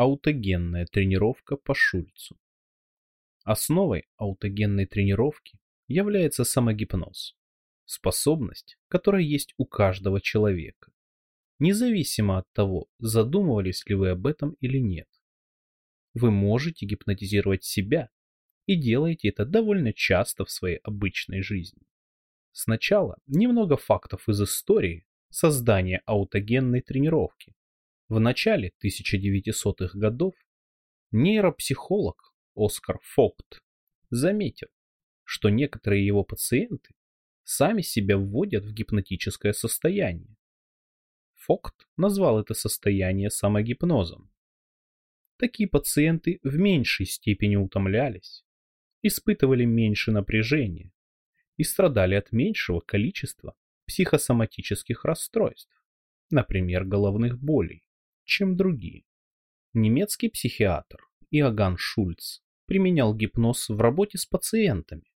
Аутогенная тренировка по Шульцу. Основой аутогенной тренировки является самогипноз, способность, которая есть у каждого человека, независимо от того, задумывались ли вы об этом или нет. Вы можете гипнотизировать себя и делаете это довольно часто в своей обычной жизни. Сначала немного фактов из истории создания аутогенной тренировки. В начале 1900-х годов нейропсихолог Оскар Фокт заметил, что некоторые его пациенты сами себя вводят в гипнотическое состояние. Фокт назвал это состояние самогипнозом. Такие пациенты в меньшей степени утомлялись, испытывали меньше напряжения и страдали от меньшего количества психосоматических расстройств, например, головных болей чем другие. Немецкий психиатр Иоганн Шульц применял гипноз в работе с пациентами.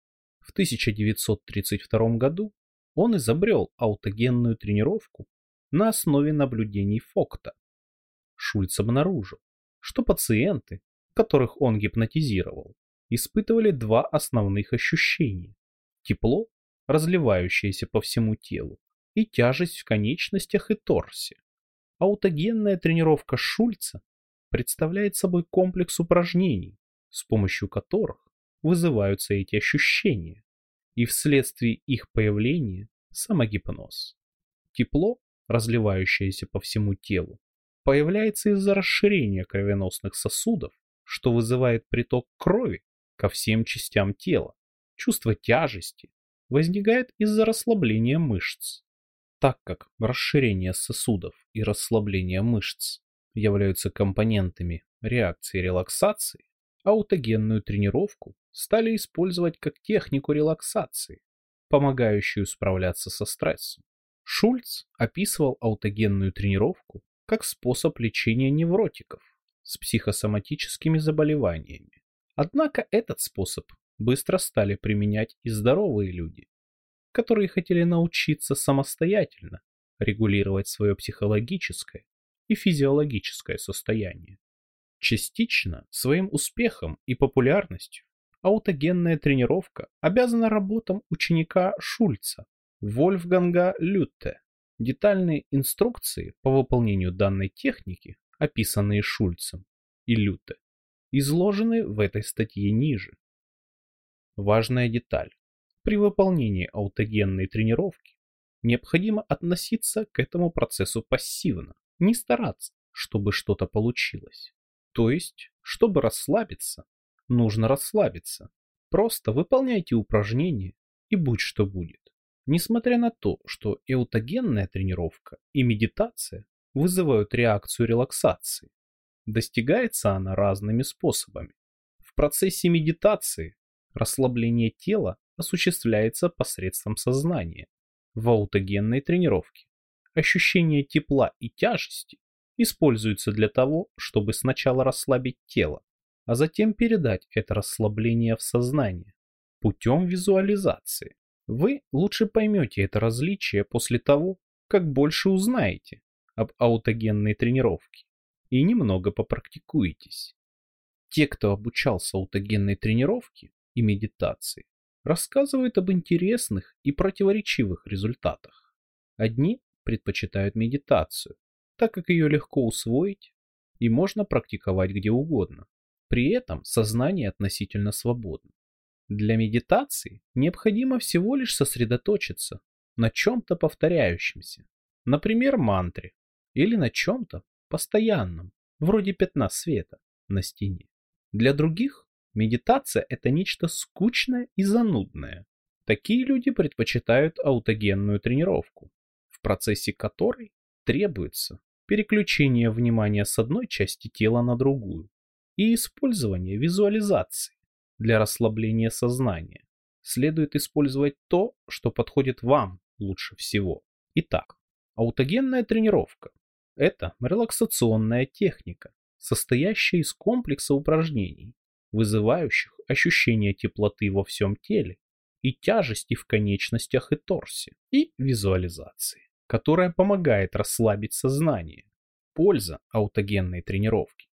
В 1932 году он изобрел аутогенную тренировку на основе наблюдений Фокта. Шульц обнаружил, что пациенты, которых он гипнотизировал, испытывали два основных ощущения. Тепло, разливающееся по всему телу, и тяжесть в конечностях и торсе. Аутогенная тренировка Шульца представляет собой комплекс упражнений, с помощью которых вызываются эти ощущения, и вследствие их появления самогипноз. Тепло, разливающееся по всему телу, появляется из-за расширения кровеносных сосудов, что вызывает приток крови ко всем частям тела. Чувство тяжести возникает из-за расслабления мышц. Так как расширение сосудов и расслабление мышц являются компонентами реакции релаксации, аутогенную тренировку стали использовать как технику релаксации, помогающую справляться со стрессом. Шульц описывал аутогенную тренировку как способ лечения невротиков с психосоматическими заболеваниями. Однако этот способ быстро стали применять и здоровые люди, которые хотели научиться самостоятельно регулировать свое психологическое и физиологическое состояние. Частично своим успехом и популярностью аутогенная тренировка обязана работам ученика Шульца Вольфганга Лютте. Детальные инструкции по выполнению данной техники, описанные Шульцем и Люте, изложены в этой статье ниже. Важная деталь. При выполнении аутогенной тренировки необходимо относиться к этому процессу пассивно, не стараться, чтобы что-то получилось. То есть, чтобы расслабиться, нужно расслабиться. Просто выполняйте упражнения и будь что будет. Несмотря на то, что эутогенная тренировка и медитация вызывают реакцию релаксации, достигается она разными способами. В процессе медитации расслабление тела осуществляется посредством сознания. В аутогенной тренировке ощущение тепла и тяжести используется для того, чтобы сначала расслабить тело, а затем передать это расслабление в сознание путем визуализации. Вы лучше поймете это различие после того, как больше узнаете об аутогенной тренировке и немного попрактикуетесь. Те, кто обучался аутогенной тренировке и медитации, рассказывают об интересных и противоречивых результатах. Одни предпочитают медитацию, так как ее легко усвоить и можно практиковать где угодно. При этом сознание относительно свободно. Для медитации необходимо всего лишь сосредоточиться на чем-то повторяющемся, например, мантре, или на чем-то постоянном, вроде пятна света на стене. Для других Медитация – это нечто скучное и занудное. Такие люди предпочитают аутогенную тренировку, в процессе которой требуется переключение внимания с одной части тела на другую и использование визуализации для расслабления сознания. Следует использовать то, что подходит вам лучше всего. Итак, аутогенная тренировка – это релаксационная техника, состоящая из комплекса упражнений, вызывающих ощущение теплоты во всем теле и тяжести в конечностях и торсе, и визуализации, которая помогает расслабить сознание. Польза аутогенной тренировки.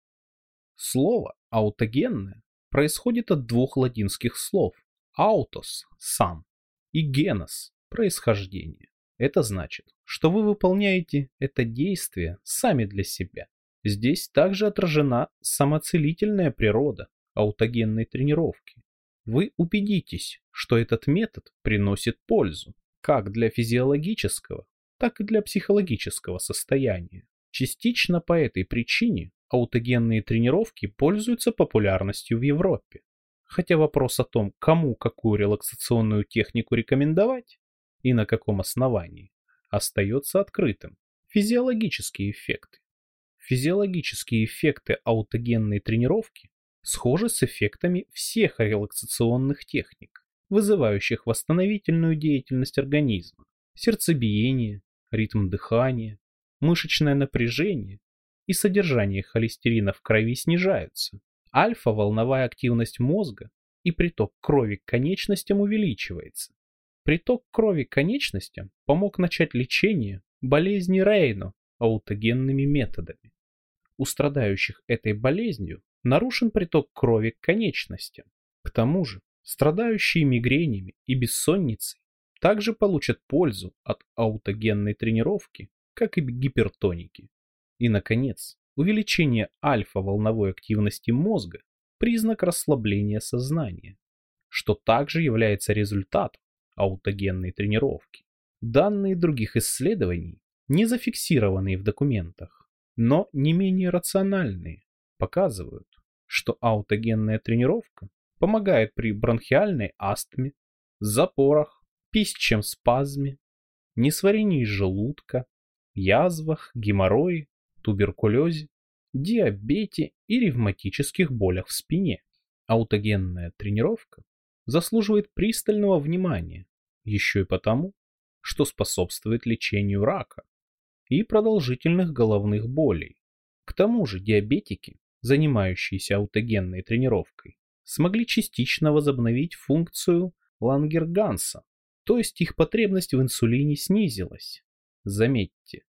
Слово аутогенное происходит от двух латинских слов autos – сам и genus – происхождение. Это значит, что вы выполняете это действие сами для себя. Здесь также отражена самоцелительная природа аутогенной тренировки. Вы убедитесь, что этот метод приносит пользу как для физиологического, так и для психологического состояния. Частично по этой причине аутогенные тренировки пользуются популярностью в Европе. Хотя вопрос о том, кому какую релаксационную технику рекомендовать и на каком основании, остается открытым. Физиологические эффекты. Физиологические эффекты аутогенной тренировки схожи с эффектами всех релаксационных техник, вызывающих восстановительную деятельность организма. Сердцебиение, ритм дыхания, мышечное напряжение и содержание холестерина в крови снижаются. Альфа-волновая активность мозга и приток крови к конечностям увеличивается. Приток крови к конечностям помог начать лечение болезни Рейно аутогенными методами. У страдающих этой болезнью нарушен приток крови к конечностям. К тому же, страдающие мигренями и бессонницей также получат пользу от аутогенной тренировки, как и гипертоники. И, наконец, увеличение альфа-волновой активности мозга – признак расслабления сознания, что также является результатом аутогенной тренировки. Данные других исследований, не зафиксированные в документах, но не менее рациональные, показывают, что аутогенная тренировка помогает при бронхиальной астме, запорах, пищем спазме, несварении желудка, язвах, геморрое, туберкулезе, диабете и ревматических болях в спине. Аутогенная тренировка заслуживает пристального внимания, еще и потому, что способствует лечению рака и продолжительных головных болей. К тому же диабетики, занимающиеся аутогенной тренировкой, смогли частично возобновить функцию Лангерганса, то есть их потребность в инсулине снизилась. Заметьте,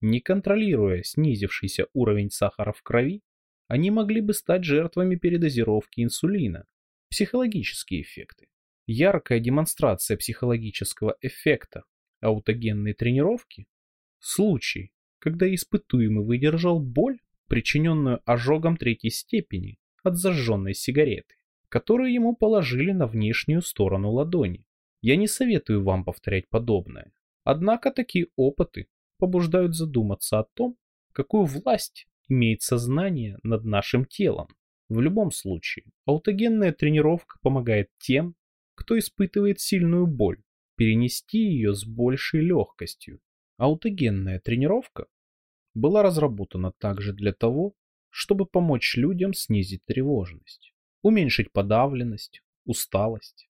не контролируя снизившийся уровень сахара в крови, они могли бы стать жертвами передозировки инсулина. Психологические эффекты. Яркая демонстрация психологического эффекта аутогенной тренировки – случай, когда испытуемый выдержал боль, причиненную ожогом третьей степени от зажженной сигареты, которую ему положили на внешнюю сторону ладони. Я не советую вам повторять подобное. Однако такие опыты побуждают задуматься о том, какую власть имеет сознание над нашим телом. В любом случае, аутогенная тренировка помогает тем, кто испытывает сильную боль, перенести ее с большей легкостью. Аутогенная тренировка была разработана также для того, чтобы помочь людям снизить тревожность, уменьшить подавленность, усталость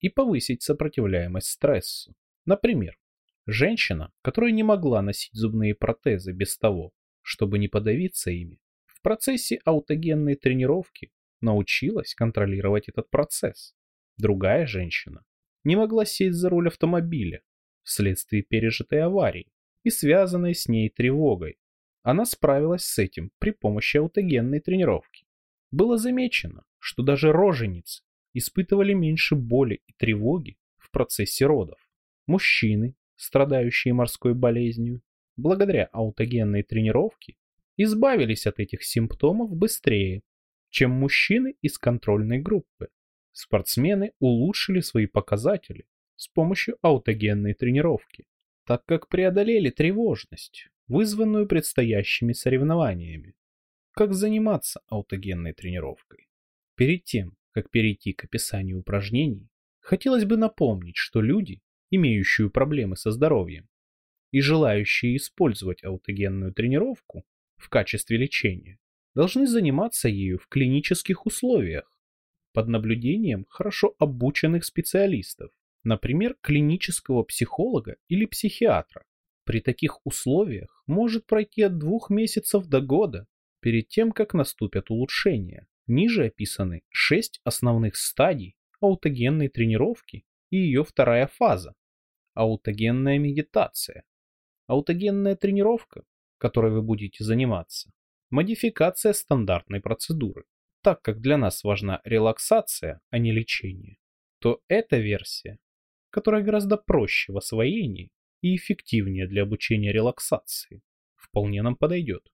и повысить сопротивляемость стрессу. Например, Женщина, которая не могла носить зубные протезы без того, чтобы не подавиться ими, в процессе аутогенной тренировки научилась контролировать этот процесс. Другая женщина не могла сесть за руль автомобиля вследствие пережитой аварии и связанной с ней тревогой. Она справилась с этим при помощи аутогенной тренировки. Было замечено, что даже роженицы испытывали меньше боли и тревоги в процессе родов. Мужчины страдающие морской болезнью, благодаря аутогенной тренировке избавились от этих симптомов быстрее, чем мужчины из контрольной группы. Спортсмены улучшили свои показатели с помощью аутогенной тренировки, так как преодолели тревожность, вызванную предстоящими соревнованиями. Как заниматься аутогенной тренировкой? Перед тем, как перейти к описанию упражнений, хотелось бы напомнить, что люди имеющую проблемы со здоровьем, и желающие использовать аутогенную тренировку в качестве лечения, должны заниматься ею в клинических условиях, под наблюдением хорошо обученных специалистов, например, клинического психолога или психиатра. При таких условиях может пройти от двух месяцев до года, перед тем, как наступят улучшения. Ниже описаны шесть основных стадий аутогенной тренировки и ее вторая фаза аутогенная медитация. Аутогенная тренировка, которой вы будете заниматься, модификация стандартной процедуры. Так как для нас важна релаксация, а не лечение, то эта версия, которая гораздо проще в освоении и эффективнее для обучения релаксации, вполне нам подойдет.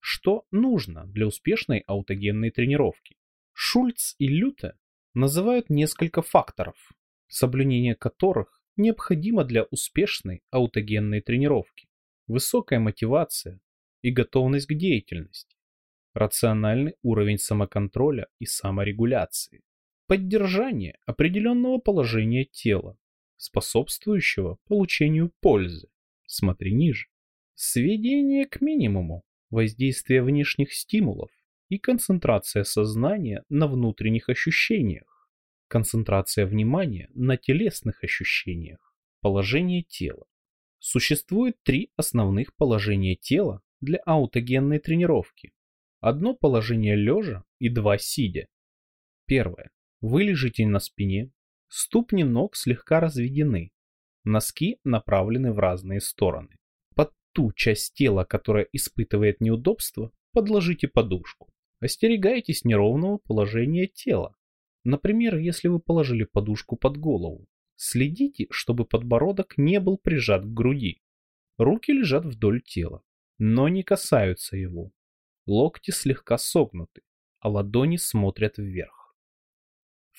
Что нужно для успешной аутогенной тренировки? Шульц и Люте называют несколько факторов, соблюдение которых необходимо для успешной аутогенной тренировки. Высокая мотивация и готовность к деятельности, рациональный уровень самоконтроля и саморегуляции, поддержание определенного положения тела, способствующего получению пользы. Смотри ниже. Сведение к минимуму воздействие внешних стимулов и концентрация сознания на внутренних ощущениях, концентрация внимания на телесных ощущениях, положение тела. Существует три основных положения тела для аутогенной тренировки. Одно положение лежа и два сидя. Первое. Вы лежите на спине, ступни ног слегка разведены, носки направлены в разные стороны ту часть тела, которая испытывает неудобство, подложите подушку. Остерегайтесь неровного положения тела. Например, если вы положили подушку под голову. Следите, чтобы подбородок не был прижат к груди. Руки лежат вдоль тела, но не касаются его. Локти слегка согнуты, а ладони смотрят вверх.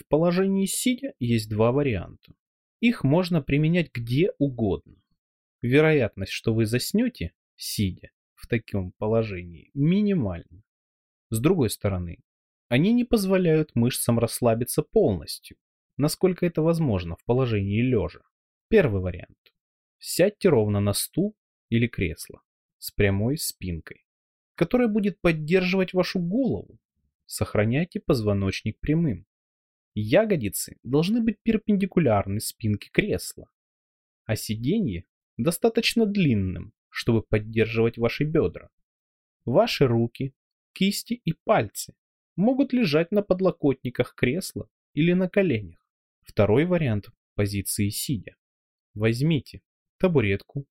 В положении сидя есть два варианта. Их можно применять где угодно. Вероятность, что вы заснете, сидя в таком положении, минимальна. С другой стороны, они не позволяют мышцам расслабиться полностью, насколько это возможно в положении лежа. Первый вариант. Сядьте ровно на стул или кресло с прямой спинкой, которая будет поддерживать вашу голову. Сохраняйте позвоночник прямым. Ягодицы должны быть перпендикулярны спинке кресла, а сиденье достаточно длинным, чтобы поддерживать ваши бедра. Ваши руки, кисти и пальцы могут лежать на подлокотниках кресла или на коленях. Второй вариант позиции сидя. Возьмите табуретку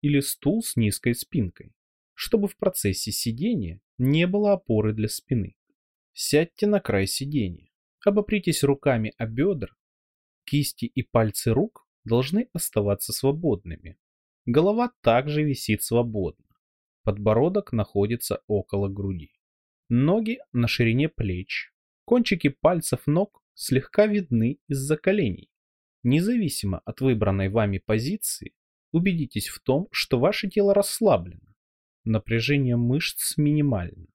или стул с низкой спинкой, чтобы в процессе сидения не было опоры для спины. Сядьте на край сидения, обопритесь руками о бедра, кисти и пальцы рук должны оставаться свободными. Голова также висит свободно. Подбородок находится около груди. Ноги на ширине плеч. Кончики пальцев ног слегка видны из-за коленей. Независимо от выбранной вами позиции, убедитесь в том, что ваше тело расслаблено. Напряжение мышц минимально.